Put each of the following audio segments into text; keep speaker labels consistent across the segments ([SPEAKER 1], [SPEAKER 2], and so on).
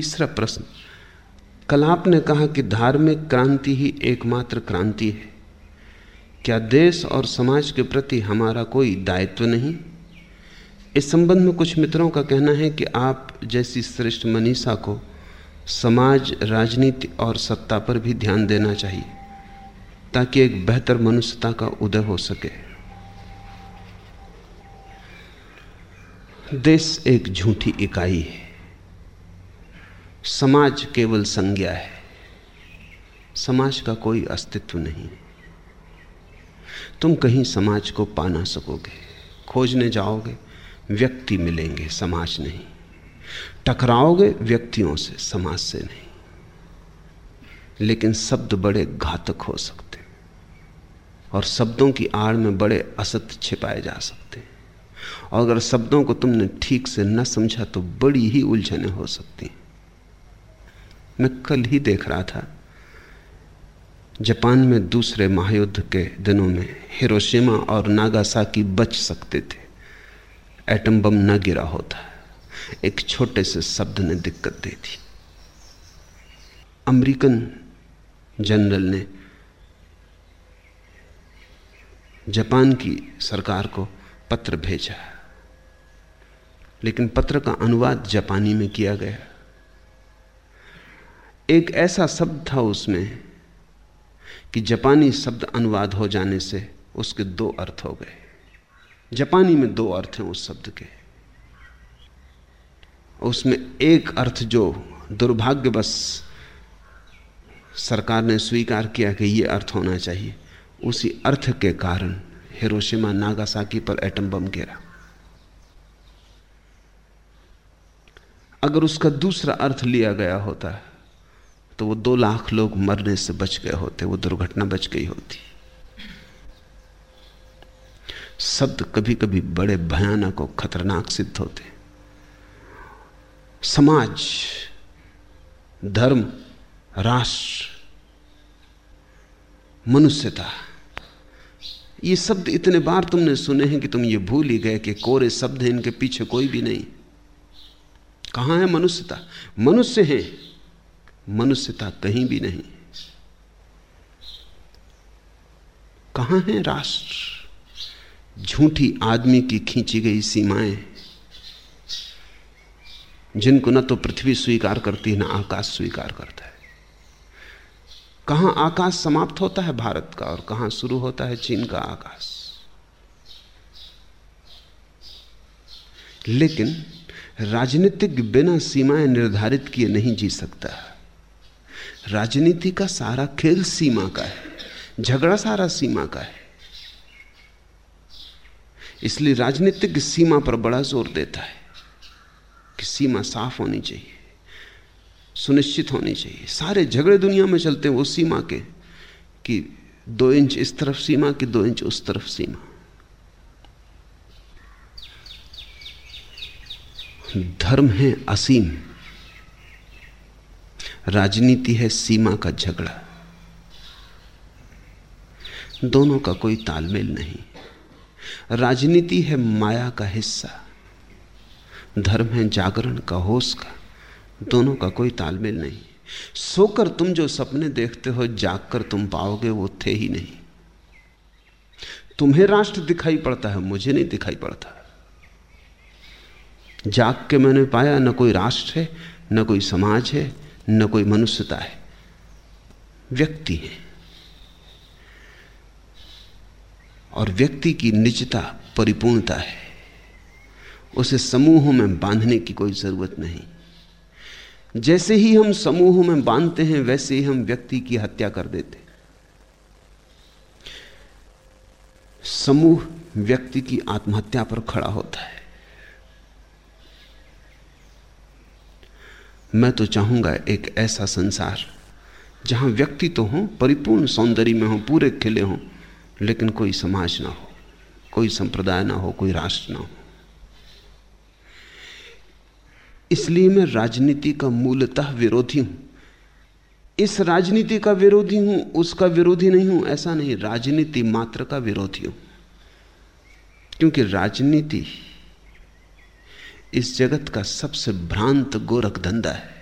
[SPEAKER 1] तीसरा प्रश्न, कल आपने कहा कि धार्मिक क्रांति ही एकमात्र क्रांति है। क्या देश और समाज के प्रति हमारा कोई दायित्व नहीं? इस संबंध में कुछ मित्रों का कहना है कि आप जैसी श्रेष्ठ मनीषा को समाज, राजनीति और सत्ता पर भी ध्यान देना चाहिए, ताकि एक बेहतर मनुष्यता का उदय हो सके। देश एक झूठी इकाई है। समाज केवल संज्ञा है। समाज का कोई अस्तित्व नहीं। तुम कहीं समाज को पा ना सकोगे। खोजने जाओगे, व्यक्ति मिलेंगे, समाज नहीं। टकराओगे, व्यक्तियों से, समाज से नहीं। लेकिन शब्द बड़े घातक हो सकते और शब्दों की आड़ में बड़े असत्य छिपाए जा सकते और अगर शब्दों को तुमने ठीक से न समझा तो बड़ी ही उलझने हो सकती मैं कल ही देख रहा था। जापान में दूसरे महायुद्ध के दिनों में हिरोशिमा और नागासाकी बच सकते थे। एटम बम न गिरा होता। एक छोटे से शब्द ने दिक्कत दे दी। अमेरिकन जनरल ने जापान की सरकार को पत्र भेजा। लेकिन पत्र का अनुवाद जापानी में किया गया। एक ऐसा शब्द था उसमें कि जापानी शब्द अनुवाद हो जाने से उसके दो अर्थ हो गए। जापानी में दो अर्थ हैं उस शब्द के। उसमें एक अर्थ जो दुर्भाग्यवश सरकार ने स्वीकार किया कि यह अर्थ होना चाहिए, उसी अर्थ के कारण हिरोशिमा नागासाकी पर एटम बम गिरा। अगर उसका दूसरा अर्थ लिया गया होता तो वो दो लाख लोग मरने से बच गए होते, वो दुर्घटना बच गई होती। शब्द कभी कभी बड़े भयानक और खतरनाक सिद्ध होते। समाज, धर्म, राष्ट्र, मनुष्यता, ये शब्द इतने बार तुमने सुने हैं कि तुम ये भूल ही गए कि कोरे शब्द हैं, इनके पीछे कोई भी नहीं। कहाँ है मनुष्यता? मनुष्य है। मनुष्यता कहीं भी नहीं। कहाँ है राष्ट्र? झूठी आदमी की खींची गई सीमाएँ, जिनको न तो पृथ्वी स्वीकार करती है न आकाश स्वीकार करता है। कहाँ आकाश समाप्त होता है भारत का और कहाँ शुरू होता है चीन का आकाश। लेकिन राजनीतिक बिना सीमाएँ निर्धारित किए नहीं जी सकता। राजनीति का सारा खेल सीमा का है, झगड़ा सारा सीमा का है। इसलिए राजनीतिक सीमा पर बड़ा ज़ोर देता है कि सीमा साफ़ होनी चाहिए, सुनिश्चित होनी चाहिए। सारे झगड़े दुनिया में चलते हैं, वो सीमा के, कि दो इंच इस तरफ़ सीमा कि दो इंच उस तरफ़ सीमा। धर्म है असीम। राजनीति है सीमा का झगड़ा। दोनों का कोई तालमेल नहीं। राजनीति है माया का हिस्सा। धर्म है जागरण का होश का। दोनों का कोई तालमेल नहीं। सोकर तुम जो सपने देखते हो, जागकर तुम पाओगे वो थे ही नहीं। तुम्हें राष्ट्र दिखाई पड़ता है, मुझे नहीं दिखाई पड़ता। जाग के मैंने पाया, न कोई राष्ट्र है, न कोई समाज है न कोई मनुष्यता है। व्यक्ति है। और व्यक्ति की निजता, परिपूर्णता है। उसे समूहों में बांधने की कोई ज़रूरत नहीं। जैसे ही हम समूहों में बांधते हैं, वैसे ही हम व्यक्ति की हत्या कर देते समूह व्यक्ति की आत्महत्या पर खड़ा होता है। मैं तो चाहूँगा एक ऐसा संसार, जहाँ व्यक्ति तो हो, परिपूर्ण सौंदर्य में हो, पूरे खिले हों, लेकिन कोई समाज ना हो, कोई संप्रदाय ना हो, कोई राष्ट्र ना हो। इसलिए मैं राजनीति का मूलतः विरोधी हूँ। इस राजनीति का विरोधी हूँ, उसका विरोधी नहीं हूँ, ऐसा नहीं, राजनीति मात्र का विरोधी हूँ। क्योंकि राजनीति इस जगत का सबसे भ्रांत गोरख धंधा है।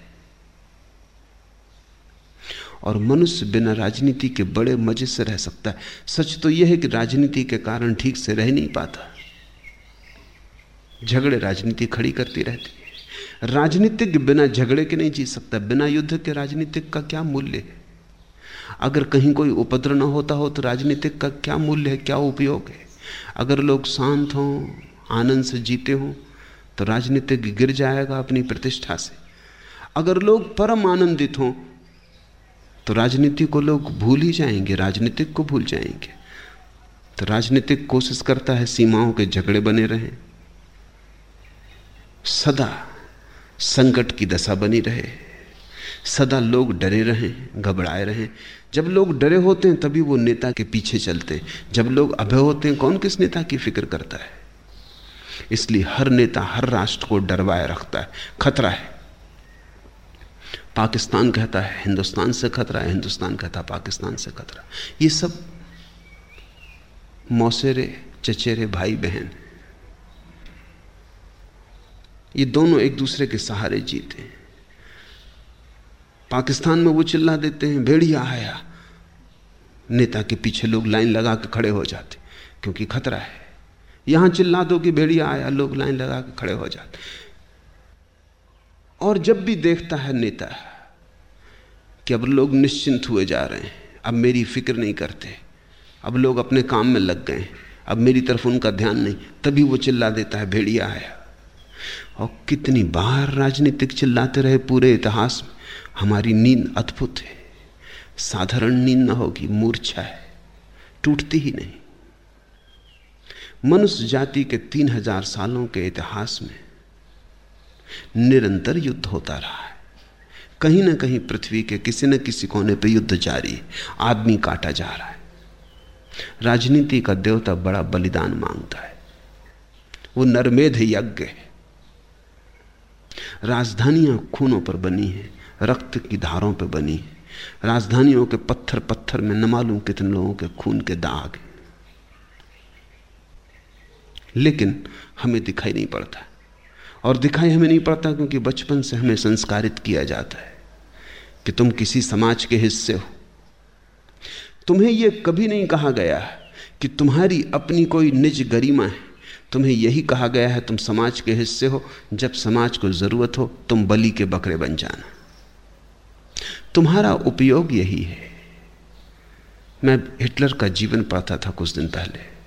[SPEAKER 1] और मनुष्य बिना राजनीति के बड़े मज़े से रह सकता है। सच तो यह है कि राजनीति के कारण ठीक से रह नहीं पाता। झगड़े राजनीति खड़ी करती रहती है। राजनीतिक बिना झगड़े के नहीं जी सकता, बिना युद्ध के राजनीतिक का क्या मूल्य है? अगर कहीं कोई उपद्रव न होता हो तो राजनीतिक का क्या मूल्य है, क्या उपयोग है? अगर लोग शांत हों, आनंद से जीते हों तो राजनीतिक गिर जाएगा अपनी प्रतिष्ठा से। अगर लोग परम आनंदित हों तो राजनीति को लोग भूल ही जाएँगे, राजनीतिक को भूल जाएँगे। तो राजनीतिक कोशिश करता है सीमाओं के झगड़े बने रहें। सदा संकट की दशा बनी रहे। सदा लोग डरे रहें, घबराए रहें। जब लोग डरे होते हैं, तभी वो नेता के पीछे चलते। हैं जब लोग अभय होते हैं, कौन किस नेता की फ़िक्र करता है? इसलिए हर नेता हर राष्ट्र को डरवाए रखता है, खतरा है। पाकिस्तान कहता है, हिंदुस्तान से खतरा है, हिंदुस्तान कहता है, पाकिस्तान से खतरा ये सब मौसेरे, चचेरे भाई बहन, ये दोनों एक दूसरे के सहारे जीते हैं। पाकिस्तान में वो चिल्ला देते हैं, भेड़िया आया। नेता के पीछे लोग लाइन लगा के खड़े हो जाते क्योंकि खतरा है। यहाँ चिल्ला दो कि भेड़िया आया, लोग लाइन लगा के खड़े हो जाते। और जब भी देखता है नेता कि अब लोग निश्चिंत हुए जा रहे हैं, अब मेरी फ़िक्र नहीं करते, अब लोग अपने काम में लग गए, अब मेरी तरफ़ उनका ध्यान नहीं, तभी वो चिल्ला देता है, भेड़िया आया। और कितनी बार राजनीतिक चिल्लाते रहे पूरे इतिहास में, हमारी नींद अद्भुत है, साधारण नींद ना होगी, मूर्छा है, टूटती ही नहीं। मनुष्य जाति के तीन हज़ार सालों के इतिहास में निरंतर युद्ध होता रहा है। कहीं ना कहीं पृथ्वी के किसी न किसी कोने पे युद्ध जारी, आदमी काटा जा रहा है। राजनीति का देवता बड़ा बलिदान माँगता है। वो नरमेध यज्ञ है। राजधानियाँ खूनों पर बनी है, रक्त की धारों पर बनी है। राजधानियों के पत्थर पत्थर में न मालूम कितने लोगों के खून के दाग हैं। लेकिन हमें दिखाई नहीं पड़ता। और दिखाई हमें नहीं पड़ता क्योंकि बचपन से हमें संस्कारित किया जाता है कि तुम किसी समाज के हिस्से हो। तुम्हें यह कभी नहीं कहा गया कि तुम्हारी अपनी कोई निज गरिमा है। तुम्हें यही कहा गया है, तुम समाज के हिस्से हो। जब समाज को ज़रूरत हो, तुम बलि के बकरे बन जाना। तुम्हारा उपयोग यही है। मैं हिटलर का जीवन पढ़ता था कुछ दिन पहले।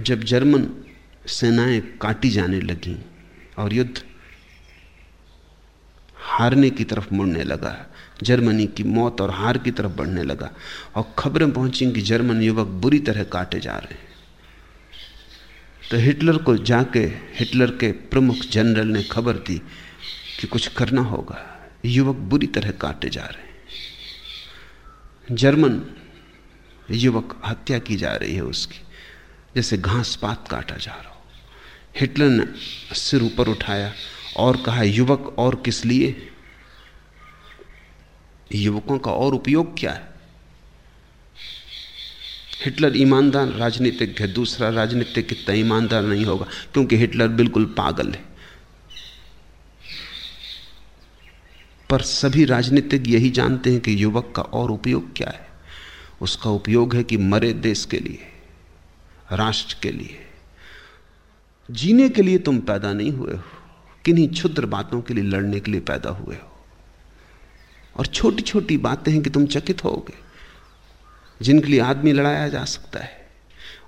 [SPEAKER 1] जब जर्मन सेनाएँ काटी जाने लगी और युद्ध हारने की तरफ़ मुड़ने लगा, जर्मनी की मौत और हार की तरफ़ बढ़ने लगा और खबरें पहुँची कि जर्मन युवक बुरी तरह काटे जा रहे हैं। तो हिटलर को जाके, हिटलर के प्रमुख जनरल ने खबर दी कि कुछ करना होगा, युवक बुरी तरह काटे जा रहे हैं। जर्मन युवक हत्या की जा रही है उसकी। जैसे घास पात काटा जा रहा हो। हिटलर ने सिर ऊपर उठाया और कहा, युवक, और किस लिए? युवकों का और उपयोग क्या है? हिटलर ईमानदार राजनीतिक है, दूसरा राजनीतिक कितना ईमानदार नहीं होगा, क्योंकि हिटलर बिल्कुल पागल है। पर सभी राजनीतिक यही जानते हैं कि युवक का और उपयोग क्या है। उसका उपयोग है कि मरे देश के लिए। राष्ट्र के लिए। जीने के लिए तुम पैदा नहीं हुए हो, किन्हीं क्षुद्र बातों के लिए लड़ने के लिए पैदा हुए हो। और छोटी छोटी बातें हैं कि तुम चकित होगे, जिनके लिए आदमी लड़ाया जा सकता है,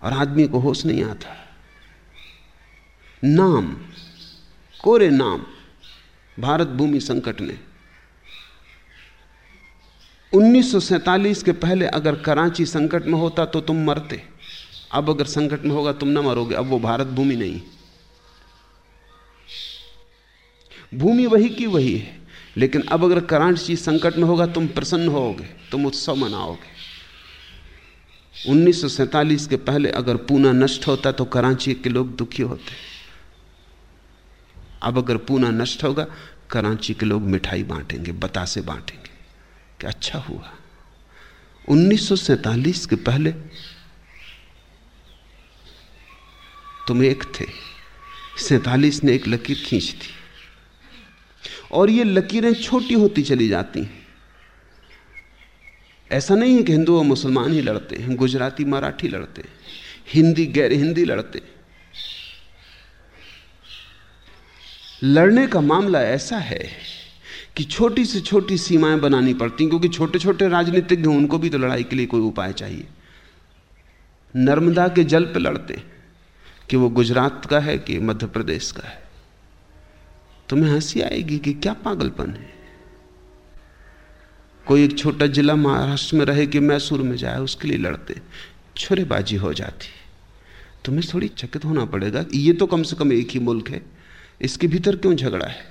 [SPEAKER 1] और आदमी को होश नहीं आता। नाम, कोरे नाम, भारत भूमि संकट ने। 1947 के पहले अगर कराची संकट में होता तो तुम मरते। अब अगर संकट में होगा तुम ना मरोगे, अब वो भारत भूमि नहीं। भूमि वही की वही है, लेकिन अब अगर कराची संकट में होगा, तुम प्रसन्न होगे, तुम उत्सव मनाओगे। 1947 के पहले अगर पूना नष्ट होता तो कराची के लोग दुखी होते। अब अगर पूना नष्ट होगा, कराची के लोग मिठाई बांटेंगे, बतासे बांटेंगे। कि अच्छा हुआ। 1947 के पहले तुम एक थे। सैतालीस ने एक लकीर खींच दी। और ये लकीरें छोटी होती चली जाती हैं। ऐसा नहीं है कि हिंदू और मुसलमान ही लड़ते हैं, गुजराती, मराठी लड़ते हैं, हिंदी, गैर हिंदी लड़ते लड़ने का मामला ऐसा है कि छोटी से छोटी सीमाएँ बनानी पड़ती क्योंकि छोटे छोटे राजनीतिज्ञ उनको भी तो लड़ाई के लिए कोई उपाय चाहिए। नर्मदा के जल पर लड़ते कि वो गुजरात का है कि मध्य प्रदेश का है। तुम्हें हँसी आएगी कि क्या पागलपन है। कोई एक छोटा जिला महाराष्ट्र में रहे कि मैसूर में जाए, उसके लिए लड़ते, छुरेबाजी हो जाती। तुम्हें थोड़ी चकित होना पड़ेगा ये तो कम से कम एक ही मुल्क है, इसके भीतर क्यों झगड़ा है?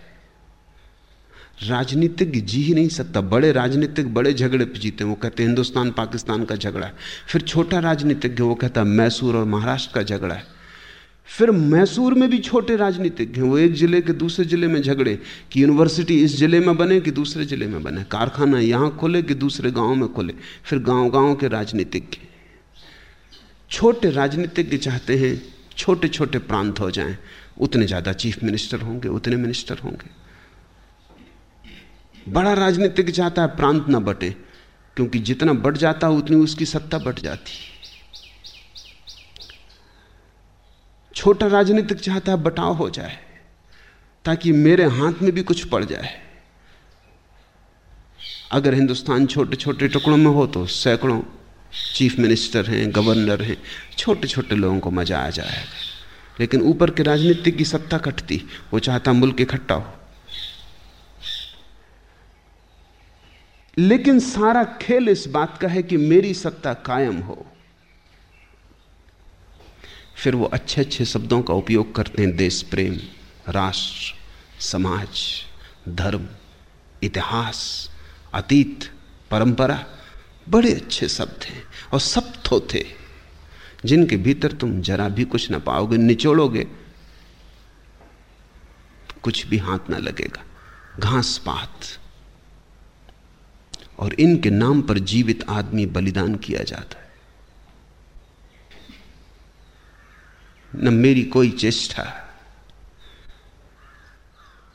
[SPEAKER 1] राजनीतिक जी ही नहीं सकता, बड़े राजनीतिक बड़े झगड़े पे जीते वो कहते हिंदुस्तान पाकिस्तान का झगड़ा है। फिर छोटा राजनीतिज्ञ वो कहता मैसूर और महाराष्ट्र का झगड़ा है। फिर मैसूर में भी छोटे राजनीतिज्ञ हैं। वो एक ज़िले के दूसरे ज़िले में झगड़े कि यूनिवर्सिटी इस ज़िले में बने कि दूसरे ज़िले में बने। कारखाना यहाँ खोले कि दूसरे गाँव में खोले। फिर गाँव गाँव के राजनीतिज्ञ छोटे राजनीतिज्ञ चाहते हैं छोटे छोटे प्रांत हो जाएँ। उतने ज़्यादा चीफ मिनिस्टर होंगे, उतने मिनिस्टर होंगे। बड़ा राजनीतिक चाहता है, प्रांत ना बटे। क्योंकि जितना बढ़ जाता है, उतनी उसकी सत्ता बढ़ जाती छोटा राजनीतिक चाहता है, बटाव हो जाए, ताकि मेरे हाथ में भी कुछ पड़ जाए। अगर हिंदुस्तान छोटे छोटे टुकड़ों में हो तो सैकड़ों चीफ मिनिस्टर हैं, गवर्नर हैं छोटे छोटे लोगों को मज़ा आ जाएगा लेकिन ऊपर के राजनीति की सत्ता कटती, वो चाहता मुल्क इकट्ठा हो। लेकिन सारा खेल इस बात का है कि मेरी सत्ता कायम हो। फिर वो अच्छे अच्छे शब्दों का उपयोग करते हैं देश, प्रेम, राष्ट्र, समाज, धर्म, इतिहास, अतीत, परंपरा। बड़े अच्छे शब्द हैं और सब थोथे जिनके भीतर तुम जरा भी कुछ ना पाओगे, निचोड़ोगे। कुछ भी हाथ ना लगेगा। घास पात। और इनके नाम पर जीवित आदमी बलिदान किया जाता है। न मेरी कोई चेष्टा।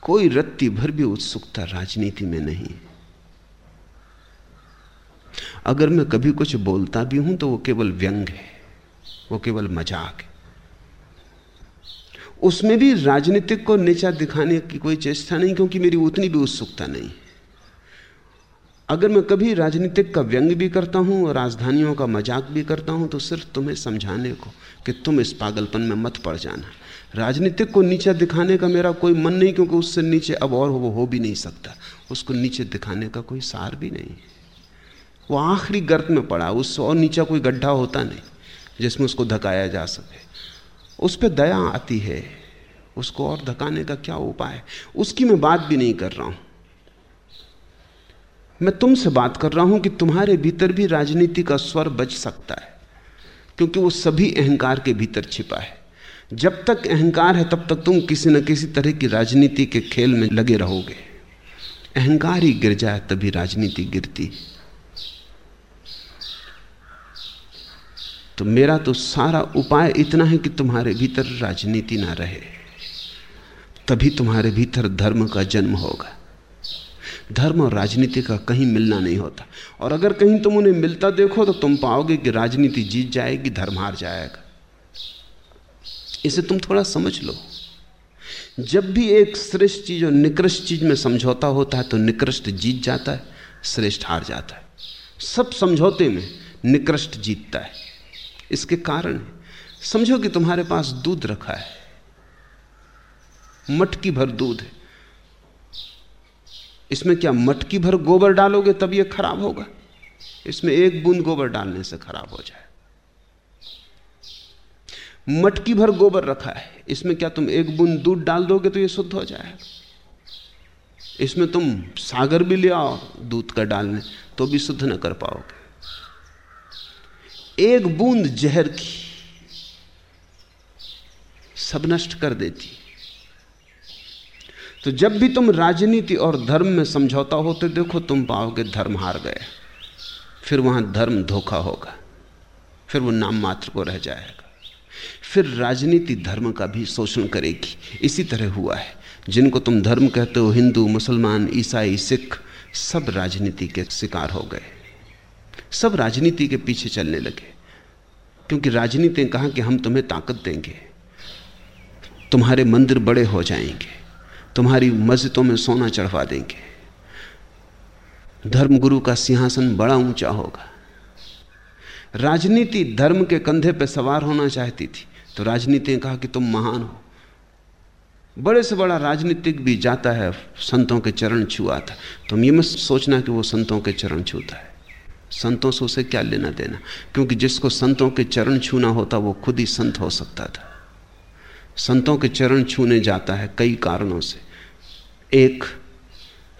[SPEAKER 1] कोई रत्ती भर भी उत्सुकता राजनीति में नहीं। अगर मैं कभी कुछ बोलता भी हूँ तो वो केवल व्यंग है, वो केवल मज़ाक है। उसमें भी राजनीतिक को नीचा दिखाने की कोई चेष्टा नहीं, क्योंकि मेरी उतनी भी उत्सुकता नहीं। अगर मैं कभी राजनीतिक का व्यंग भी करता हूँ और राजधानियों का मज़ाक भी करता हूँ तो सिर्फ़ तुम्हें समझाने को कि तुम इस पागलपन में मत पड़ जाना। राजनीतिक को नीचा दिखाने का मेरा कोई मन नहीं, क्योंकि उससे नीचे अब और वो हो भी नहीं सकता। उसको नीचे दिखाने का कोई सार भी नहीं वो आखिरी गर्त में पड़ा, उससे और नीचा कोई गड्ढा होता नहीं, जिसमें उसको धकाया जा सके। उस पर दया आती है, उसको और धकाने का क्या उपाय? उसकी मैं बात भी नहीं कर रहा हूँ। मैं तुमसे बात कर रहा हूँ कि तुम्हारे भीतर भी राजनीति का स्वर बच सकता है, क्योंकि वो सभी अहंकार के भीतर छिपा है। जब तक अहंकार है, तब तक तुम किसी न किसी तरह की राजनीति के खेल में लगे रहोगे। अहंकार ही गिर जाए, तभी राजनीति गिरती। तो मेरा तो सारा उपाय इतना है कि तुम्हारे भीतर राजनीति ना रहे, तभी तुम्हारे भीतर धर्म का जन्म होगा। धर्म और राजनीति का कहीं मिलना नहीं होता। और अगर कहीं तुम उन्हें मिलता देखो तो तुम पाओगे कि राजनीति जीत जाएगी, धर्म हार जाएगा। इसे तुम थोड़ा समझ लो। जब भी एक श्रेष्ठ चीज़ और निकृष्ट चीज़ में समझौता होता है तो निकृष्ट जीत जाता है, श्रेष्ठ हार जाता है। सब समझौते में निकृष्ट जीतता है। इसके कारण समझो कि तुम्हारे पास दूध रखा है। मटकी भर दूध है। इसमें क्या मटकी भर गोबर डालोगे तब यह खराब होगा? इसमें एक बूंद गोबर डालने से खराब हो जाए। मटकी भर गोबर रखा है, इसमें क्या तुम एक बूंद दूध डाल दोगे तो यह शुद्ध हो जाएगा इसमें तुम सागर भी ले आओ दूध का डालने तो भी शुद्ध न कर पाओगे। एक बूंद जहर की सब नष्ट कर देती। तो जब भी तुम राजनीति और धर्म में समझौता होते देखो, तुम पाओगे धर्म हार गए। फिर वहाँ धर्म धोखा होगा। फिर वो नाम मात्र को रह जाएगा। फिर राजनीति धर्म का भी शोषण करेगी। इसी तरह हुआ है। जिनको तुम धर्म कहते हो, हिंदू, मुसलमान, ईसाई, सिख, सब राजनीति के शिकार हो गए। सब राजनीति के पीछे चलने लगे। क्योंकि राजनीति ने कहा कि हम तुम्हें ताकत देंगे। तुम्हारे मंदिर बड़े हो जाएँगे। तुम्हारी मस्जिदों में सोना चढ़वा देंगे। धर्मगुरु का सिंहासन बड़ा ऊँचा होगा। राजनीति धर्म के कंधे पर सवार होना चाहती थी तो राजनीति ने कहा कि तुम महान हो। बड़े से बड़ा राजनीतिक भी जाता है, संतों के चरण छुआ था। तुम ये मत सोचना कि वो संतों के चरण छूता है। संतों से उसे क्या लेना देना? क्योंकि जिसको संतों के चरण छूना होता, वो खुद ही संत हो सकता था। संतों के चरण छूने जाता है कई कारणों से। एक,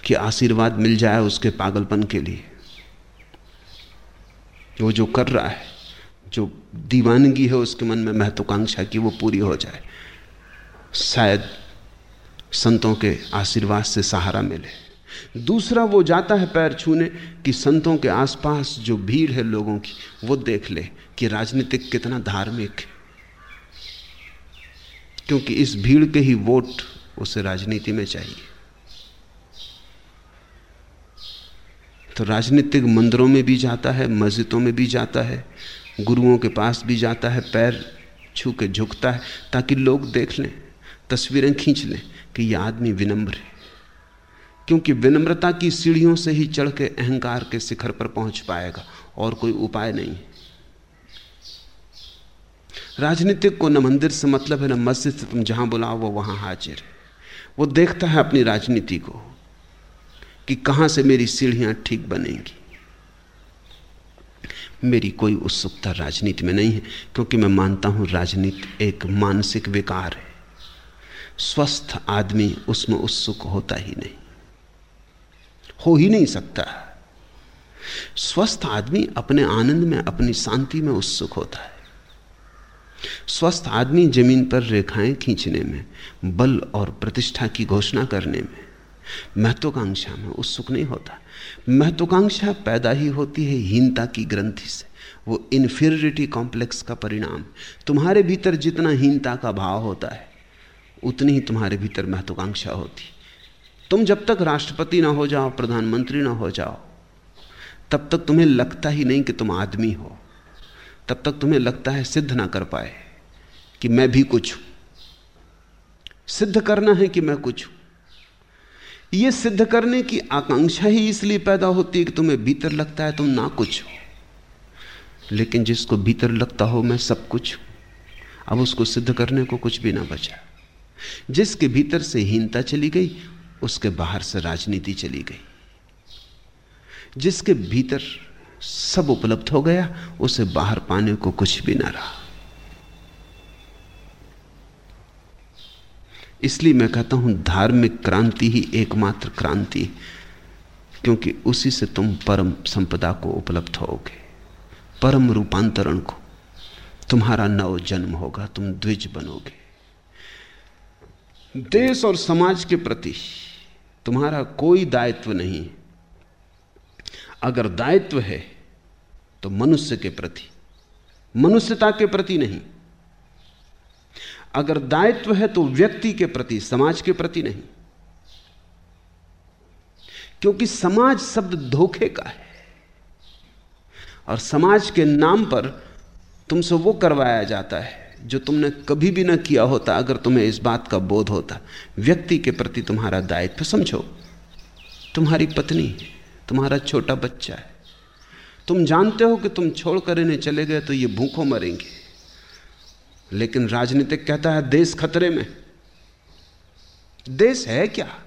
[SPEAKER 1] कि आशीर्वाद मिल जाए उसके पागलपन के लिए। वो जो कर रहा है, जो दीवानगी है उसके मन में महत्वाकांक्षा की वो पूरी हो जाए। शायद संतों के आशीर्वाद से सहारा मिले। दूसरा, वो जाता है पैर छूने कि संतों के आसपास जो भीड़ है लोगों की, वो देख ले कि राजनीतिक कितना धार्मिक है। क्योंकि इस भीड़ के ही वोट उसे राजनीति में चाहिए। तो राजनीतिक मंदिरों में भी जाता है, मस्जिदों में भी जाता है, गुरुओं के पास भी जाता है, पैर छू के झुकता है, ताकि लोग देख लें, तस्वीरें खींच लें कि यह आदमी विनम्र है। क्योंकि विनम्रता की सीढ़ियों से ही चढ़ के अहंकार के शिखर पर पहुँच पाएगा, और कोई उपाय नहीं राजनीतिक को न मंदिर से मतलब है, न मस्जिद से तुम जहाँ बुलाओ, वो वहाँ हाजिर है। वो देखता है अपनी राजनीति को कि कहाँ से मेरी सीढ़ियाँ ठीक बनेंगी। मेरी कोई उत्सुकता राजनीति में नहीं है, क्योंकि मैं मानता हूँ राजनीति एक मानसिक विकार है। स्वस्थ आदमी उसमें उत्सुक होता ही नहीं। हो ही नहीं सकता। स्वस्थ आदमी अपने आनंद में, अपनी शांति में उत्सुक होता है। स्वस्थ आदमी ज़मीन पर रेखाएँ खींचने में, बल और प्रतिष्ठा की घोषणा करने में। महत्वाकांक्षा में उत्सुक नहीं होता। महत्वाकांक्षा पैदा ही होती है हीनता की ग्रंथि से। वो इन्फीरियरिटी कॉम्प्लेक्स का परिणाम। तुम्हारे भीतर जितना हीनता का भाव होता है, उतनी ही तुम्हारे भीतर महत्वाकांक्षा होती। तुम जब तक राष्ट्रपति ना हो जाओ, प्रधानमंत्री ना हो जाओ, तब तक तुम्हें लगता ही नहीं कि तुम आदमी हो। तब तक तुम्हें लगता है सिद्ध ना कर पाए कि मैं भी कुछ हूँ। सिद्ध करना है कि मैं कुछ हूँ। यह सिद्ध करने की आकांक्षा ही इसलिए पैदा होती है कि तुम्हें भीतर लगता है तुम ना कुछ हो। लेकिन जिसको भीतर लगता हो मैं सब कुछ हूँ। अब उसको सिद्ध करने को कुछ भी ना बचा। जिसके भीतर से हीनता चली गई, उसके बाहर से राजनीति चली गई। जिसके भीतर सब उपलब्ध हो गया, उसे बाहर पाने को कुछ भी ना रहा। इसलिए मैं कहता हूँ, धार्मिक क्रांति ही एकमात्र क्रांति, क्योंकि उसी से तुम परम संपदा को उपलब्ध होगे, परम रूपांतरण को। तुम्हारा नव जन्म होगा, तुम द्विज बनोगे। देश और समाज के प्रति तुम्हारा कोई दायित्व नहीं। अगर दायित्व है तो मनुष्य के प्रति, मनुष्यता के प्रति नहीं। अगर दायित्व है तो व्यक्ति के प्रति, समाज के प्रति नहीं। क्योंकि समाज शब्द धोखे का है। और समाज के नाम पर तुमसे वो करवाया जाता है, जो तुमने कभी भी ना किया होता, अगर तुम्हें इस बात का बोध होता। व्यक्ति के प्रति तुम्हारा दायित्व, समझो, तुम्हारी पत्नी। तुम्हारा छोटा बच्चा है। तुम जानते हो कि तुम छोड़कर इन्हें चले गए तो ये भूखों मरेंगे। लेकिन राजनीतिक कहता है, देश खतरे में। देश है क्या?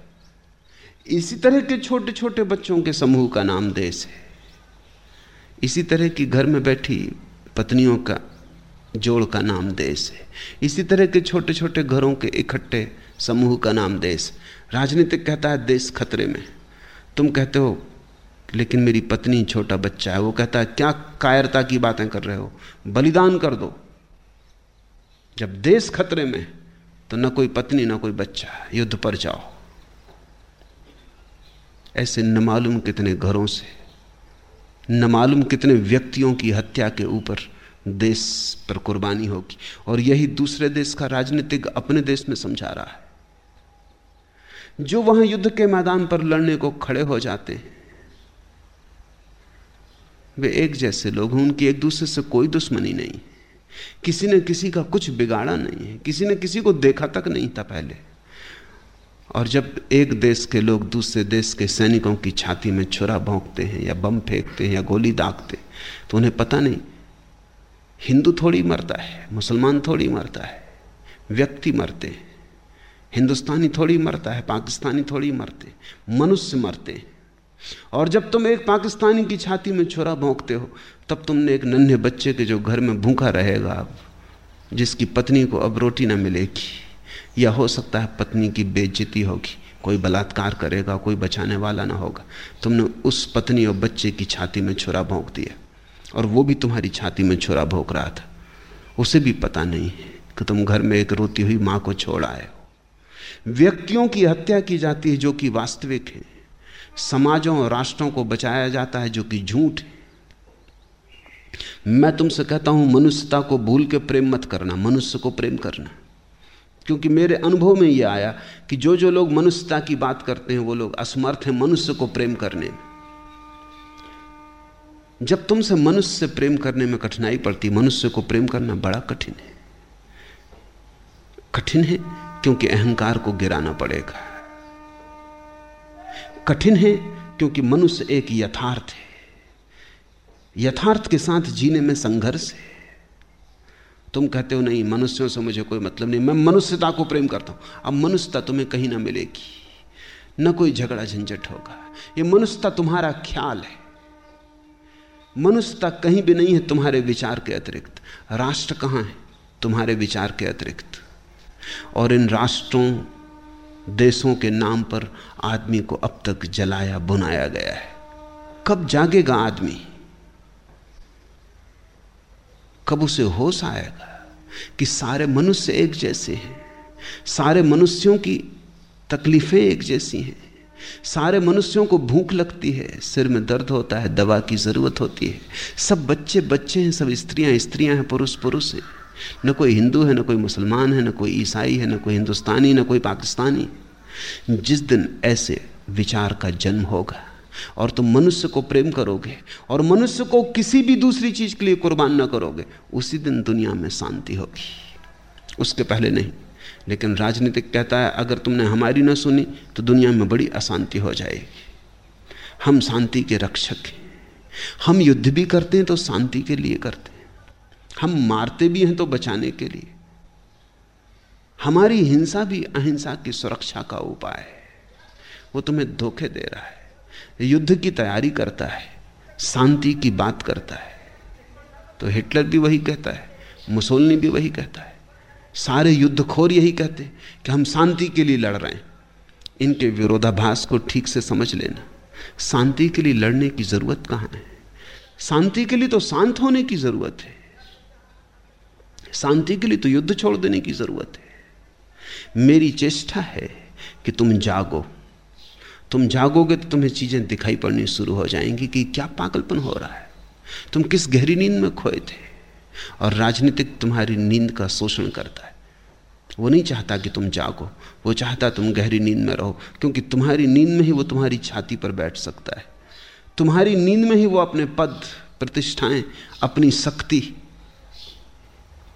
[SPEAKER 1] इसी तरह के छोटे छोटे बच्चों के समूह का नाम देश है। इसी तरह की घर में बैठी पत्नियों का जोड़ का नाम देश है। इसी तरह के छोटे छोटे घरों के इकट्ठे समूह का नाम देश। राजनीतिक कहता है, देश खतरे में। तुम कहते हो लेकिन मेरी पत्नी, छोटा बच्चा है, वो कहता है, क्या कायरता की बातें कर रहे हो? बलिदान कर दो। जब देश खतरे में तो न कोई पत्नी, न कोई बच्चा, युद्ध पर जाओ। ऐसे न मालूम कितने घरों से, न मालूम कितने व्यक्तियों की हत्या के ऊपर देश पर कुर्बानी होगी। और यही दूसरे देश का राजनीतिक अपने देश में समझा रहा है। जो वहाँ युद्ध के मैदान पर लड़ने को खड़े हो जाते हैं वे एक जैसे लोग हैं, उनकी एक दूसरे से कोई दुश्मनी नहीं। किसी ने किसी का कुछ बिगाड़ा नहीं है, किसी ने किसी को देखा तक नहीं था पहले। और जब एक देश के लोग दूसरे देश के सैनिकों की छाती में छुरा भोंकते हैं या बम फेंकते हैं या गोली दागते तो उन्हें पता नहीं, हिंदू थोड़ी मरता है, मुसलमान थोड़ी मरता है, व्यक्ति मरते हैं, हिंदुस्तानी थोड़ी मरता है, पाकिस्तानी थोड़ी मरते मनुष्य मरते हैं। और जब तुम एक पाकिस्तानी की छाती में छुरा भोंकते हो, तब तुमने एक नन्हे बच्चे के जो घर में भूखा रहेगा अब जिसकी पत्नी को अब रोटी ना मिलेगी, या हो सकता है पत्नी की बेइज्जती होगी, कोई बलात्कार करेगा, कोई बचाने वाला ना होगा, तुमने उस पत्नी और बच्चे की छाती में छुरा भोंक दिया, और वो भी तुम्हारी छाती में छुरा भोंक रहा था। उसे भी पता नहीं है कि तुम घर में एक रोती हुई माँ को छोड़ आए हो। व्यक्तियों की हत्या की जाती है जो कि वास्तविक है। समाजों और राष्ट्रों को बचाया जाता है, जो कि झूठ है। मैं तुमसे कहता हूँ, मनुष्यता को भूल के प्रेम मत करना, मनुष्य को प्रेम करना। क्योंकि मेरे अनुभव में यह आया कि जो जो लोग मनुष्यता की बात करते हैं, वो लोग असमर्थ हैं मनुष्य को प्रेम करने में। जब तुमसे मनुष्य से प्रेम करने में कठिनाई पड़ती, मनुष्य को प्रेम करना बड़ा कठिन है। कठिन है, क्योंकि अहंकार को गिराना पड़ेगा। कठिन है, क्योंकि मनुष्य एक यथार्थ है। यथार्थ के साथ जीने में संघर्ष है। तुम कहते हो, नहीं, मनुष्यों से मुझे कोई मतलब नहीं। मैं मनुष्यता को प्रेम करता हूँ। अब मनुष्यता तुम्हें कहीं ना मिलेगी। न कोई झगड़ा झंझट होगा। ये मनुष्यता तुम्हारा ख्याल है। मनुष्यता कहीं भी नहीं है तुम्हारे विचार के अतिरिक्त। राष्ट्र कहाँ है? तुम्हारे विचार के अतिरिक्त। और इन राष्ट्रों देशों के नाम पर आदमी को अब तक जलाया, बुनाया गया है। कब जागेगा आदमी? कब उसे होश आएगा कि सारे मनुष्य एक जैसे हैं, सारे मनुष्यों की तकलीफें एक जैसी हैं, सारे मनुष्यों को भूख लगती है, सिर में दर्द होता है, दवा की ज़रूरत होती है। सब बच्चे बच्चे हैं, सब स्त्रियाँ स्त्रियाँ हैं, पुरुष पुरुष हैं। न कोई हिंदू है, न कोई मुसलमान है, न कोई ईसाई है, न कोई हिंदुस्तानी, न कोई पाकिस्तानी। जिस दिन ऐसे विचार का जन्म होगा और तुम मनुष्य को प्रेम करोगे और मनुष्य को किसी भी दूसरी चीज़ के लिए कुर्बान ना करोगे, उसी दिन दुनिया में शांति होगी। उसके पहले नहीं, लेकिन राजनीतिक कहता है, अगर तुमने हमारी ना सुनी तो दुनिया में बड़ी अशांति हो जाएगी। हम शांति के रक्षक हैं। हम युद्ध भी करते हैं तो शांति के लिए करते हैं। हम मारते भी हैं तो बचाने के लिए। हमारी हिंसा भी अहिंसा की सुरक्षा का उपाय है। वो तुम्हें धोखे दे रहा है, युद्ध की तैयारी करता है, शांति की बात करता है। तो हिटलर भी वही कहता है, मुसोलनी भी वही कहता है। सारे युद्धखोर यही कहते हैं कि हम शांति के लिए लड़ रहे हैं। इनके विरोधाभास को ठीक से समझ लेना। शांति के लिए लड़ने की ज़रूरत कहाँ है? शांति के लिए तो शांत होने की ज़रूरत है। शांति के लिए तो युद्ध छोड़ देने की ज़रूरत है। मेरी चेष्टा है कि तुम जागो। तुम जागोगे तो तुम्हें चीज़ें दिखाई पड़नी शुरू हो जाएँगी कि क्या पागलपन हो रहा है। तुम किस गहरी नींद में खोए थे? और राजनीतिक तुम्हारी नींद का शोषण करता है। वो नहीं चाहता कि तुम जागो, वो चाहता तुम गहरी नींद में रहो, क्योंकि तुम्हारी नींद में ही वो तुम्हारी छाती पर बैठ सकता है। तुम्हारी नींद में ही वो अपने पद, प्रतिष्ठाएँ, अपनी शक्ति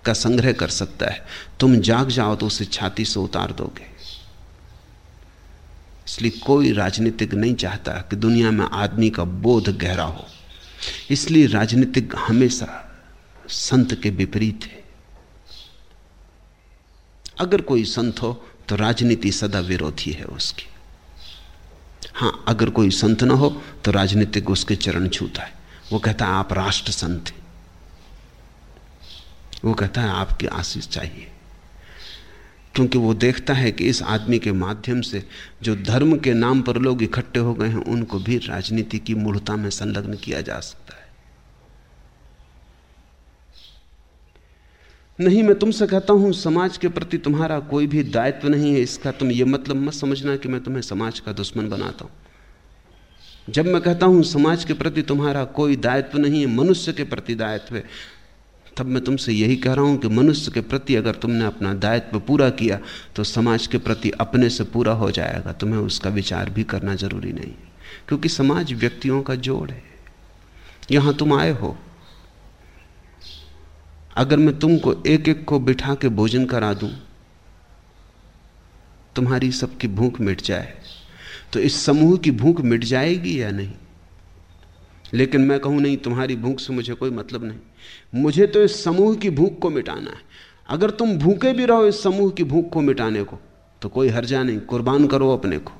[SPEAKER 1] का संग्रह कर सकता है। तुम जाग जाओ तो उसे छाती से उतार दोगे। इसलिए कोई राजनीतिक नहीं चाहता कि दुनिया में आदमी का बोध गहरा हो। इसलिए राजनीतिक हमेशा संत के विपरीत है। अगर कोई संत हो तो राजनीति सदा विरोधी है उसकी। हाँ, अगर कोई संत ना हो तो राजनीतिक उसके चरण छूता है। वो कहता है, आप राष्ट्र संत हैं। वो कहता है, आपकी आशीष चाहिए। क्योंकि वो देखता है कि इस आदमी के माध्यम से जो धर्म के नाम पर लोग इकट्ठे हो गए हैं, उनको भी राजनीति की मूर्ता में संलग्न किया जा सकता है। नहीं, मैं तुमसे कहता हूँ, समाज के प्रति तुम्हारा कोई भी दायित्व नहीं है, इसका तुम ये मतलब मत समझना कि मैं तुम्हें समाज का दुश्मन बनाता हूँ। जब मैं कहता हूँ, समाज के प्रति तुम्हारा कोई दायित्व नहीं है, मनुष्य के प्रति दायित्व है तब मैं तुमसे यही कह रहा हूँ कि मनुष्य के प्रति अगर तुमने अपना दायित्व पूरा किया तो समाज के प्रति अपने से पूरा हो जाएगा। तुम्हें उसका विचार भी करना ज़रूरी नहीं क्योंकि समाज व्यक्तियों का जोड़ है। यहाँ तुम आए हो। अगर मैं तुमको एक एक को बिठा के भोजन करा दूँ, तुम्हारी सबकी भूख मिट जाए। तो इस समूह की भूख मिट जाएगी या नहीं? लेकिन मैं कहूँ, नहीं, तुम्हारी भूख से मुझे कोई मतलब नहीं। मुझे तो इस समूह की भूख को मिटाना है। अगर तुम भूखे भी रहो इस समूह की भूख को मिटाने को तो कोई हर्जा नहीं। कुर्बान करो अपने को।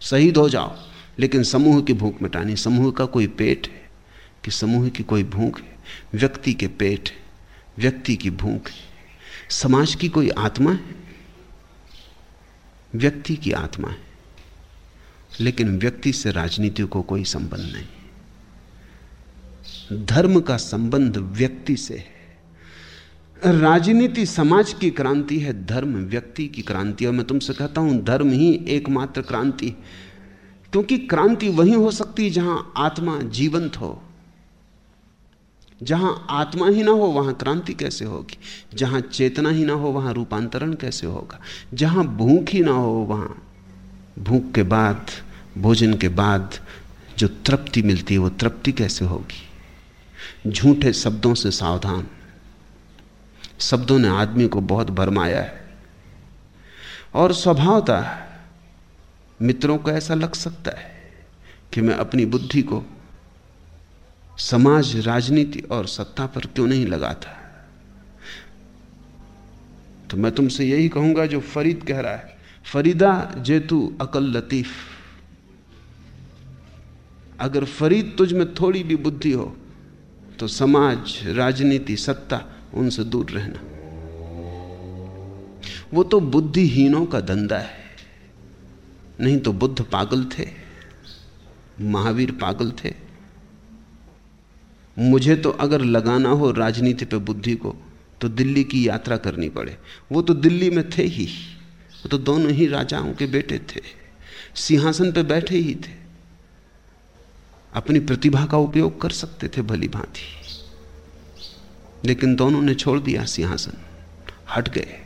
[SPEAKER 1] शहीद हो जाओ। लेकिन समूह की भूख मिटानी, समूह का कोई पेट है कि समूह की कोई भूख है? व्यक्ति के पेट व्यक्ति की भूख समाज की कोई आत्मा है? व्यक्ति की आत्मा है। लेकिन व्यक्ति से राजनीति को कोई संबंध नहीं। धर्म का संबंध व्यक्ति से है। राजनीति समाज की क्रांति है, धर्म व्यक्ति की क्रांति और मैं तुमसे कहता हूँ, धर्म ही एकमात्र क्रांति क्योंकि क्रांति वही हो सकती जहाँ आत्मा जीवंत हो। जहाँ आत्मा ही ना हो, वहाँ क्रांति कैसे होगी? जहाँ चेतना ही ना हो, वहाँ रूपांतरण कैसे होगा? जहाँ भूख ही ना हो, वहाँ भूख के बाद, भोजन के बाद जो तृप्ति मिलती है, वो तृप्ति कैसे होगी? झूठे शब्दों से सावधान। शब्दों ने आदमी को बहुत भरमाया है। और स्वभावता मित्रों को ऐसा लग सकता है कि मैं अपनी बुद्धि को समाज, राजनीति और सत्ता पर क्यों नहीं लगाता? तो मैं तुमसे यही कहूँगा जो फरीद कह रहा है, फरीदा जेतु अकल लतीफ। अगर फरीद तुझ में थोड़ी भी बुद्धि हो तो समाज, राजनीति, सत्ता, उनसे दूर रहना। वो तो बुद्धिहीनों का धंधा है। नहीं तो बुद्ध पागल थे, महावीर पागल थे। मुझे तो अगर लगाना हो राजनीति पे बुद्धि को तो दिल्ली की यात्रा करनी पड़े। वो तो दिल्ली में थे ही। वो तो दोनों ही राजाओं के बेटे थे। सिंहासन पे बैठे ही थे। अपनी प्रतिभा का उपयोग कर सकते थे भली भांति। लेकिन दोनों ने छोड़ दिया सिंहासन, हट गए।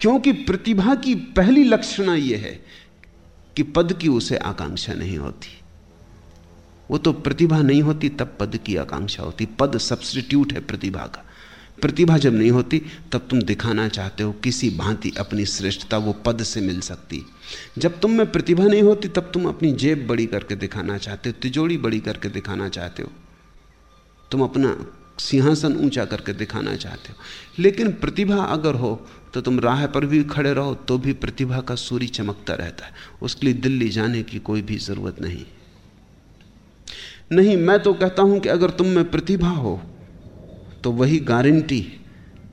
[SPEAKER 1] क्योंकि प्रतिभा की पहली लक्षणा यह है कि पद की उसे आकांक्षा नहीं होती। वो तो प्रतिभा नहीं होती, तब पद की आकांक्षा होती। पद सब्सटीट्यूट है प्रतिभा का। प्रतिभा जब नहीं होती, तब तुम दिखाना चाहते हो, किसी भांति अपनी श्रेष्ठता वो पद से मिल सकती। जब तुम में प्रतिभा नहीं होती, तब तुम अपनी जेब बड़ी करके दिखाना चाहते हो तिजोड़ी बड़ी करके दिखाना चाहते हो। तुम अपना सिंहासन ऊँचा करके दिखाना चाहते हो। लेकिन प्रतिभा अगर हो तो तुम राह पर भी खड़े रहो तो भी प्रतिभा का सूर्य चमकता रहता है। उसके लिए दिल्ली जाने की कोई भी ज़रूरत नहीं। नहीं, मैं तो कहता हूँ कि अगर तुम में प्रतिभा हो तो वही गारंटी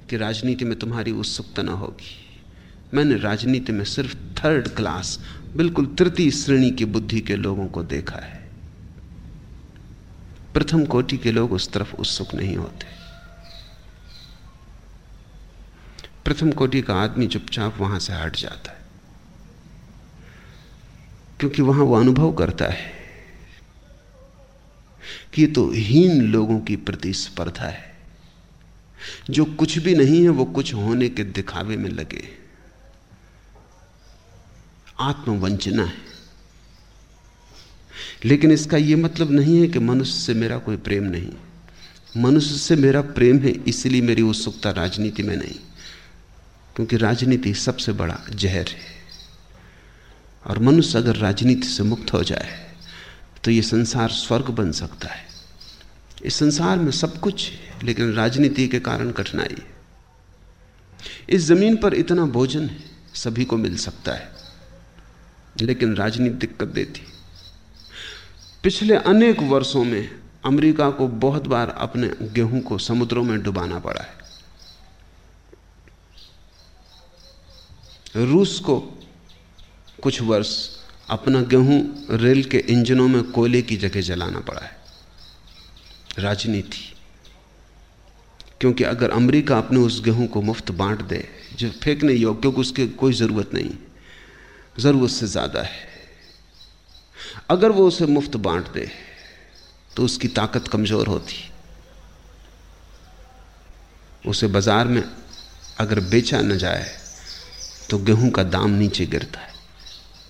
[SPEAKER 1] कि राजनीति में तुम्हारी उत्सुकता ना होगी। मैंने राजनीति में सिर्फ़ थर्ड क्लास बिल्कुल तृतीय श्रेणी की बुद्धि के लोगों को देखा है। प्रथम कोटि के लोग उस तरफ़ उत्सुक नहीं होते। प्रथम कोटि का आदमी चुपचाप वहाँ से हट जाता है, क्योंकि वहाँ वो अनुभव करता है कि तो हीन लोगों की प्रतिस्पर्धा है। जो कुछ भी नहीं है, वो कुछ होने के दिखावे में लगे। आत्मवंचना है। लेकिन इसका यह मतलब नहीं है कि मनुष्य से मेरा कोई प्रेम नहीं। मनुष्य से मेरा प्रेम है, इसलिए मेरी उत्सुकता राजनीति में नहीं। क्योंकि राजनीति सबसे बड़ा जहर है। और मनुष्य अगर राजनीति से मुक्त हो जाए तो ये संसार स्वर्ग बन सकता है। इस संसार में सब कुछ है, लेकिन राजनीति के कारण कठिनाई है। इस ज़मीन पर इतना भोजन है, सभी को मिल सकता है, लेकिन राजनीति दिक्कत देती पिछले अनेक वर्षों में अमेरिका को बहुत बार अपने गेहूँ को समुद्रों में डुबाना पड़ा है। रूस को कुछ वर्ष अपना गेहूँ रेल के इंजनों में कोयले की जगह जलाना पड़ा है। राजनीति। क्योंकि अगर अमेरिका अपने उस गेहूँ को मुफ़्त बांट दे, जो फेंकने योग्य, क्योंकि उसकी कोई ज़रूरत नहीं, ज़रूरत से ज़्यादा है। अगर वो उसे मुफ़्त बांट दे तो उसकी ताकत कमज़ोर होती। उसे बाज़ार में अगर बेचा न जाए तो गेहूँ का दाम नीचे गिरता है।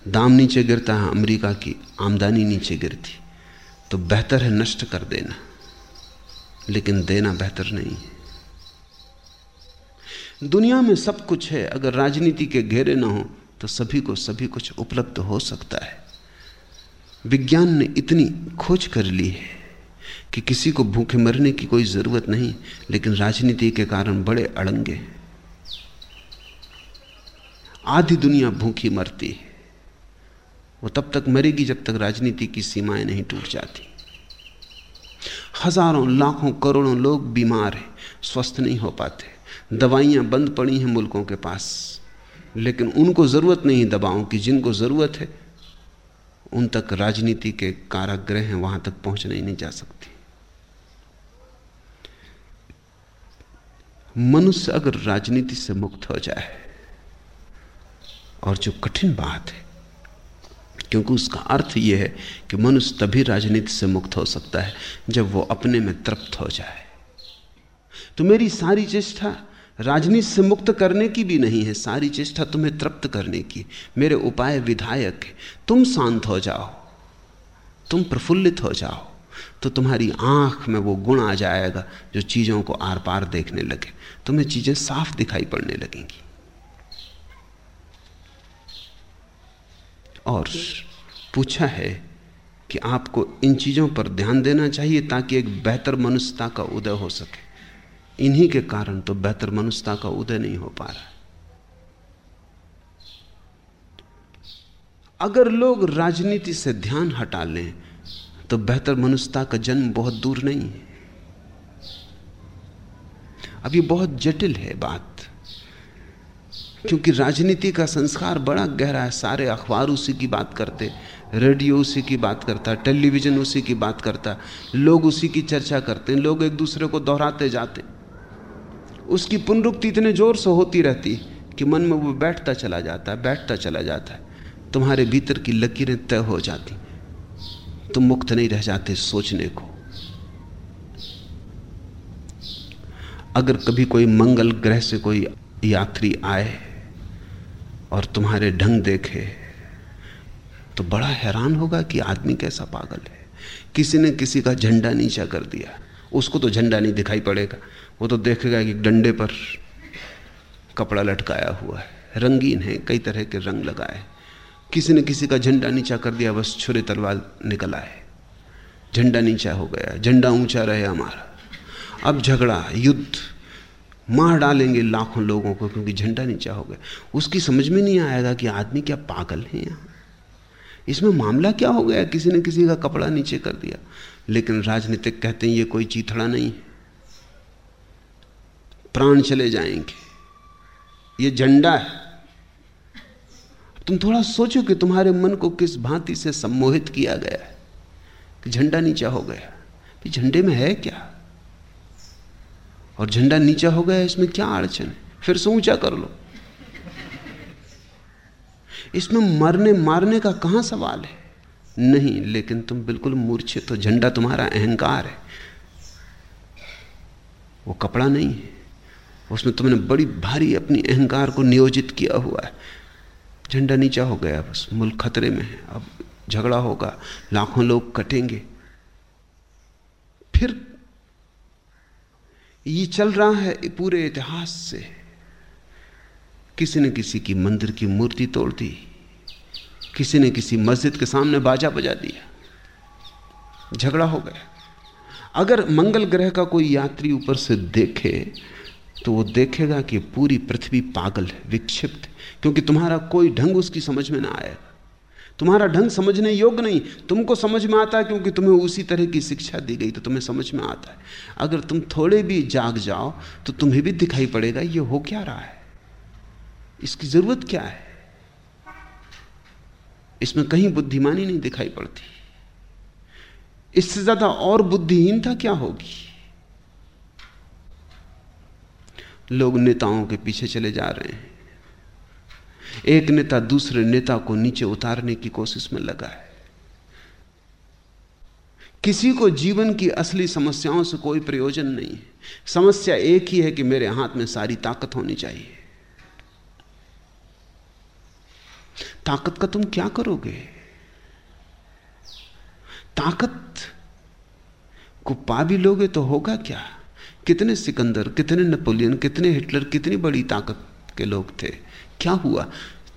[SPEAKER 1] दाम नीचे गिरता है, अमेरिका की आमदनी नीचे गिरती। तो बेहतर है नष्ट कर देना। लेकिन देना बेहतर नहीं। है दुनिया में सब कुछ है, अगर राजनीति के घेरे ना हो तो सभी को सभी कुछ उपलब्ध हो सकता है। विज्ञान ने इतनी खोज कर ली है कि किसी को भूखे मरने की कोई ज़रूरत नहीं, लेकिन राजनीति के कारण बड़े अड़ंगे आधी दुनिया भूखी मरती है। वो तब तक मरेगी जब तक राजनीति की सीमाएँ नहीं टूट जाती। हज़ारों, लाखों, करोड़ों लोग बीमार हैं, स्वस्थ नहीं हो पाते। दवाइयाँ बंद पड़ी हैं मुल्कों के पास। लेकिन उनको ज़रूरत नहीं दवाओं की, जिनको ज़रूरत है, उन तक राजनीति के कारागृह हैं, वहाँ तक पहुँचने नहीं जा सकती। मनुष्य अगर राजनीति से मुक्त हो जाए, और जो कठिन बात है क्योंकि उसका अर्थ यह है कि मनुष्य तभी राजनीति से मुक्त हो सकता है जब वो अपने में तृप्त हो जाए। तो मेरी सारी चेष्टा राजनीति से मुक्त करने की भी नहीं है, सारी चेष्टा तुम्हें तृप्त करने की। मेरे उपाय विधायक है। तुम शांत हो जाओ। तुम प्रफुल्लित हो जाओ। तो तुम्हारी आँख में वो गुण आ जाएगा जो चीज़ों को आर पार देखने लगे। तुम्हें चीज़ें साफ़ दिखाई पड़ने लगेंगी। और पूछा है कि आपको इन चीज़ों पर ध्यान देना चाहिए ताकि एक बेहतर मनुष्यता का उदय हो सके। इन्हीं के कारण तो बेहतर मनुष्यता का उदय नहीं हो पा रहा अगर लोग राजनीति से ध्यान हटा लें तो बेहतर मनुष्यता का जन्म बहुत दूर नहीं है। अब ये बहुत जटिल है बात। क्योंकि राजनीति का संस्कार बड़ा गहरा है। सारे अखबार उसी की बात करते, रेडियो उसी की बात करता, टेलीविज़न उसी की बात करता, लोग उसी की चर्चा करते हैं लोग एक दूसरे को दोहराते जाते। उसकी पुनरुक्ति इतने ज़ोर से होती रहती कि मन में वो बैठता चला जाता है बैठता चला जाता। है तुम्हारे भीतर की लकीरें तय हो जाती। तुम मुक्त नहीं रह जाते सोचने को। अगर कभी कोई मंगल ग्रह से कोई यात्री आए और तुम्हारे ढंग देखे तो बड़ा हैरान होगा कि आदमी कैसा पागल है। किसी ने किसी का झंडा नीचा कर दिया। उसको तो झंडा नहीं दिखाई पड़ेगा। वो तो देखेगा कि डंडे पर कपड़ा लटकाया हुआ है। रंगीन है, कई तरह के रंग लगाए। किसी ने किसी का झंडा नीचा कर दिया, बस छुरे तलवार निकल आए। झंडा नीचा हो गया, झंडा ऊँचा रहे हमारा। अब झगड़ा, युद्ध। मार डालेंगे लाखों लोगों को क्योंकि झंडा नीचा हो गया। उसकी समझ में नहीं आएगा कि आदमी क्या पागल है यहाँ। इसमें मामला क्या हो गया? किसी ने किसी का कपड़ा नीचे कर दिया। लेकिन राजनीतिक कहते हैं, ये कोई चीथड़ा नहीं प्राण चले जाएँगे। ये झंडा है। तुम थोड़ा सोचो कि तुम्हारे मन को किस भांति से सम्मोहित किया गया है कि झंडा नीचा हो गया। झंडे में है क्या? और झंडा नीचा हो गया, इसमें क्या अड़चन है? फिर से ऊँचा कर लो। इसमें मरने मारने का कहाँ सवाल है? नहीं, लेकिन तुम बिल्कुल मूर्छित हो। झंडा तुम्हारा अहंकार है। वो कपड़ा नहीं है। उसमें तुमने बड़ी भारी अपनी अहंकार को नियोजित किया हुआ है। झंडा नीचा हो गया, बस मुल्क खतरे में है। अब झगड़ा होगा, लाखों लोग कटेंगे। फिर ये चल रहा है पूरे इतिहास से। किसी ने किसी की मंदिर की मूर्ति तोड़ दी। किसी ने किसी मस्जिद के सामने बाजा बजा दिया। झगड़ा हो गया। अगर मंगल ग्रह का कोई यात्री ऊपर से देखे तो वो देखेगा कि पूरी पृथ्वी पागल है, विक्षिप्त क्योंकि तुम्हारा कोई ढंग उसकी समझ में ना आएगा तुम्हारा ढंग समझने योग्य नहीं। तुमको समझ में आता है क्योंकि तुम्हें उसी तरह की शिक्षा दी गई तो तुम्हें समझ में आता है। अगर तुम थोड़े भी जाग जाओ तो तुम्हें भी दिखाई पड़ेगा ये हो क्या रहा है। इसकी ज़रूरत क्या है? इसमें कहीं बुद्धिमानी नहीं दिखाई पड़ती। इससे ज़्यादा और बुद्धिहीनता क्या होगी? लोग नेताओं के पीछे चले जा रहे हैं। एक नेता दूसरे नेता को नीचे उतारने की कोशिश में लगा है। किसी को जीवन की असली समस्याओं से कोई प्रयोजन नहीं है। समस्या एक ही है कि मेरे हाथ में सारी ताकत होनी चाहिए। ताकत का तुम क्या करोगे? ताकत को पा भी लोगे तो होगा क्या? कितने सिकंदर, कितने नेपोलियन, कितने हिटलर, कितनी बड़ी ताकत के लोग थे? क्या हुआ?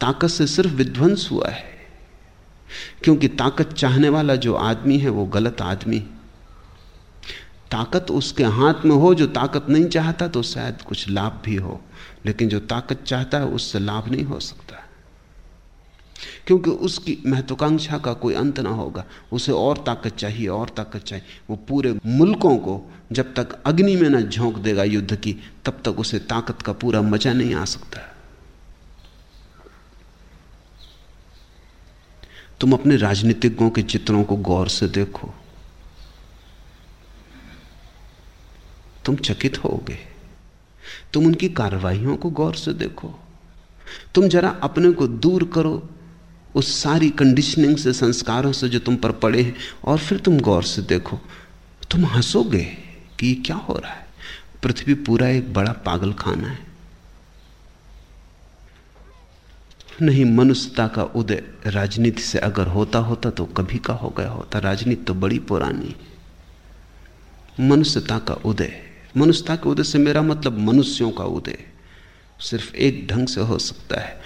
[SPEAKER 1] ताकत से सिर्फ़ विध्वंस हुआ है। क्योंकि ताकत चाहने वाला जो आदमी है, वो गलत आदमी। ताकत उसके हाथ में हो, जो ताकत नहीं चाहता तो शायद कुछ लाभ भी हो। लेकिन जो ताकत चाहता है, उससे लाभ नहीं हो सकता। क्योंकि उसकी महत्वाकांक्षा का कोई अंत ना होगा। उसे और ताकत चाहिए, और ताकत चाहिए। वो पूरे मुल्कों को जब तक अग्नि में ना झोंक देगा युद्ध की, तब तक उसे ताकत का पूरा मज़ा नहीं आ सकता। तुम अपने राजनीतिज्ञों के चित्रों को गौर से देखो। तुम चकित होगे। तुम उनकी कार्रवाइयों को गौर से देखो। तुम जरा अपने को दूर करो उस सारी कंडीशनिंग से, संस्कारों से जो तुम पर पड़े हैं, और फिर तुम गौर से देखो। तुम हंसोगे कि ये क्या हो रहा है? पृथ्वी पूरा एक बड़ा पागल खाना है। नहीं, मनुष्यता का उदय राजनीति से अगर होता होता तो कभी का हो गया होता। राजनीति तो बड़ी पुरानी। मनुष्यता का उदय। मनुष्यता के उदय से मेरा मतलब मनुष्यों का उदय। सिर्फ़ एक ढंग से हो सकता है।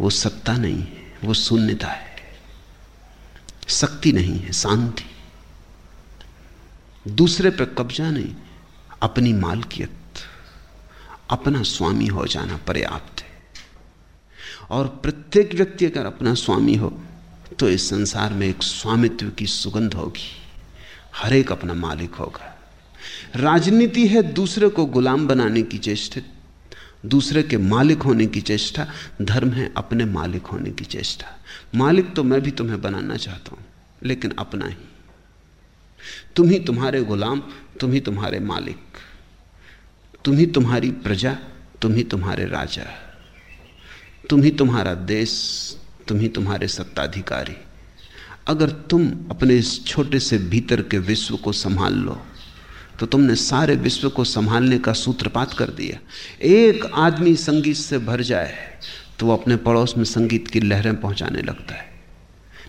[SPEAKER 1] वो सत्ता नहीं है, वो शून्यता है। शक्ति नहीं है, शांति। दूसरे पर कब्जा नहीं, अपनी मालकियत, अपना स्वामी हो जाना पर्याप्त है। और प्रत्येक व्यक्ति अगर अपना स्वामी हो तो इस संसार में एक स्वामित्व की सुगंध होगी। हर एक अपना मालिक होगा। राजनीति है दूसरे को गुलाम बनाने की चेष्टा, दूसरे के मालिक होने की चेष्टा, धर्म है अपने मालिक होने की चेष्टा। मालिक तो मैं भी तुम्हें बनाना चाहता हूँ, लेकिन अपना ही। तुम ही तुम्हारे गुलाम, तुम ही तुम्हारे मालिक, तुम ही तुम्हारी प्रजा, तुम ही तुम्हारे राजा। तुम ही तुम्हारा देश, तुम ही तुम्हारे सत्ताधिकारी। अगर तुम अपने इस छोटे से भीतर के विश्व को संभाल लो तो तुमने सारे विश्व को संभालने का सूत्रपात कर दिया। एक आदमी संगीत से भर जाए तो वो अपने पड़ोस में संगीत की लहरें पहुँचाने लगता है।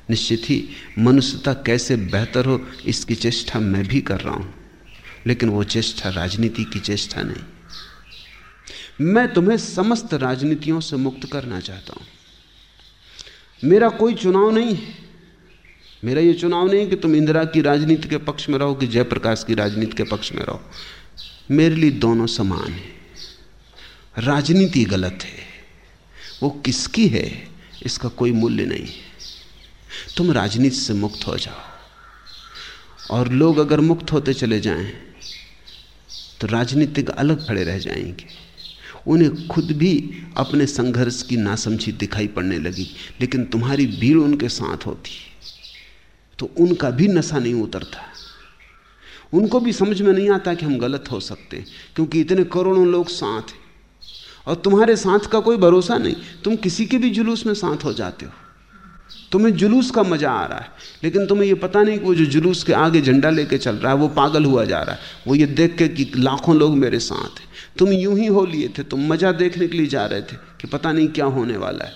[SPEAKER 1] निश्चित ही, मनुष्यता कैसे बेहतर हो, इसकी चेष्टा मैं भी कर रहा हूँ। लेकिन वो चेष्टा राजनीति की चेष्टा नहीं। मैं तुम्हें समस्त राजनीतियों से मुक्त करना चाहता हूँ। मेरा कोई चुनाव नहीं है। मेरा ये चुनाव नहीं कि तुम इंदिरा की राजनीति के पक्ष में रहो कि जयप्रकाश की राजनीति के पक्ष में रहो। मेरे लिए दोनों समान है। राजनीति गलत है। वो किसकी है, इसका कोई मूल्य नहीं है। तुम राजनीति से मुक्त हो जाओ। और लोग अगर मुक्त होते चले जाएँ तो राजनीतिक अलग खड़े रह जाएँगे। उन्हें खुद भी अपने संघर्ष की नासमझी दिखाई पड़ने लगी, लेकिन तुम्हारी भीड़ उनके साथ होती। तो उनका भी नशा नहीं उतरता। उनको भी समझ में नहीं आता कि हम गलत हो सकते हैं क्योंकि इतने करोड़ों लोग साथ हैं। और तुम्हारे साथ का कोई भरोसा नहीं, तुम किसी के भी जुलूस में साथ हो जाते हो। तुम्हें जुलूस का मज़ा आ रहा है, लेकिन तुम्हें यह पता नहीं कि वो जो जुलूस के आगे झंडा लेके चल रहा है, वो पागल हुआ जा रहा है। वो ये देख के कि लाखों लोग मेरे साथ हैं। तुम यूँ ही हो लिए थे, तुम मज़ा देखने के लिए जा रहे थे कि पता नहीं क्या होने वाला है।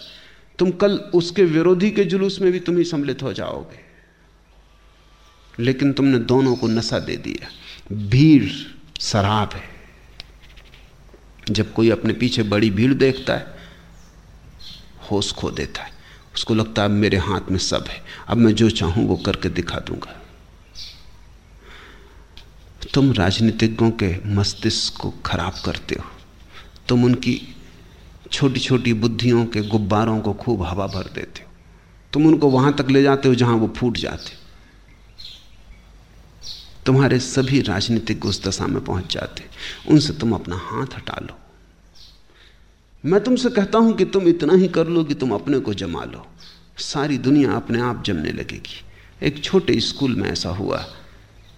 [SPEAKER 1] तुम कल उसके विरोधी के जुलूस में भी तुम ही सम्मिलित हो जाओगे। लेकिन तुमने दोनों को नशा दे दिया। भीड़, शराब है। जब कोई अपने पीछे बड़ी भीड़ देखता है, होश खो देता है। उसको लगता है मेरे हाथ में सब है। अब मैं जो चाहूँ वो करके दिखा दूँगा। तुम राजनीतिज्ञों के मस्तिष्क को खराब करते हो। तुम उनकी छोटी छोटी बुद्धियों के गुब्बारों को खूब हवा भर देते हो। तुम उनको वहाँ तक ले जाते हो जहाँ वो फूट जाते हो। तुम्हारे सभी राजनीतिक उस दशा में पहुँच जाते उनसे तुम अपना हाथ हटा लो। मैं तुमसे कहता हूँ कि तुम इतना ही कर लो कि तुम अपने को जमा लो। सारी दुनिया अपने आप जमने लगेगी। एक छोटे स्कूल में ऐसा हुआ।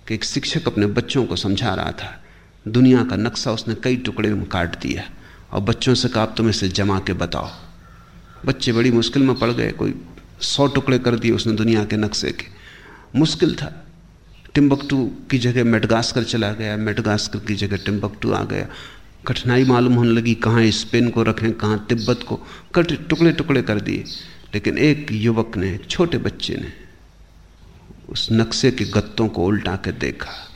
[SPEAKER 1] कि एक शिक्षक अपने बच्चों को समझा रहा था। दुनिया का नक्शा उसने कई टुकड़े में काट दिया। और बच्चों से कहा तुम इसे जमा के बताओ। बच्चे बड़ी मुश्किल में पड़ गए। कोई सौ टुकड़े कर दिए उसने दुनिया के नक्शे के। मुश्किल था। टिम्बकटू की जगह मेडगास्कर चला गया। मेडगास्कर की जगह टिम्बकटू आ गया। कठिनाई मालूम होने लगी कहाँ स्पेन को रखें, कहाँ तिब्बत को। कट टुकड़े टुकड़े कर दिए। लेकिन एक युवक ने, छोटे बच्चे ने उस नक्शे के गत्तों को उल्टा कर देखा।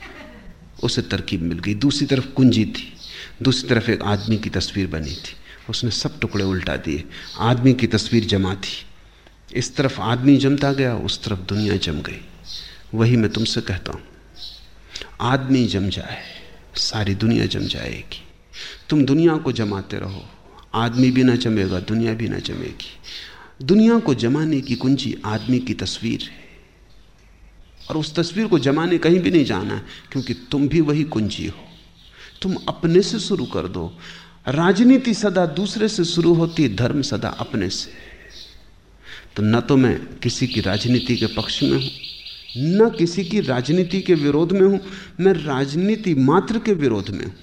[SPEAKER 1] उसे तरकीब मिल गई। दूसरी तरफ़ कुंजी थी। दूसरी तरफ़ एक आदमी की तस्वीर बनी थी। उसने सब टुकड़े उल्टा दिए। आदमी की तस्वीर जमा थी। इस तरफ़ आदमी जमता गया, उस तरफ़ दुनिया जम गई। वही मैं तुमसे कहता हूँ। आदमी जम जाए, सारी दुनिया जम जाएगी। तुम दुनिया को जमाते रहो। आदमी भी ना जमेगा, दुनिया भी ना जमेगी। दुनिया को जमाने की कुंजी आदमी की तस्वीर है। और उस तस्वीर को जमाने कहीं भी नहीं जाना क्योंकि तुम भी वही कुंजी हो। तुम अपने से शुरू कर दो। राजनीति सदा दूसरे से शुरू होती, धर्म सदा अपने से। तो न तो मैं किसी की राजनीति के पक्ष में हूँ, न किसी की राजनीति के विरोध में हूँ, मैं राजनीति मात्र के विरोध में हूँ।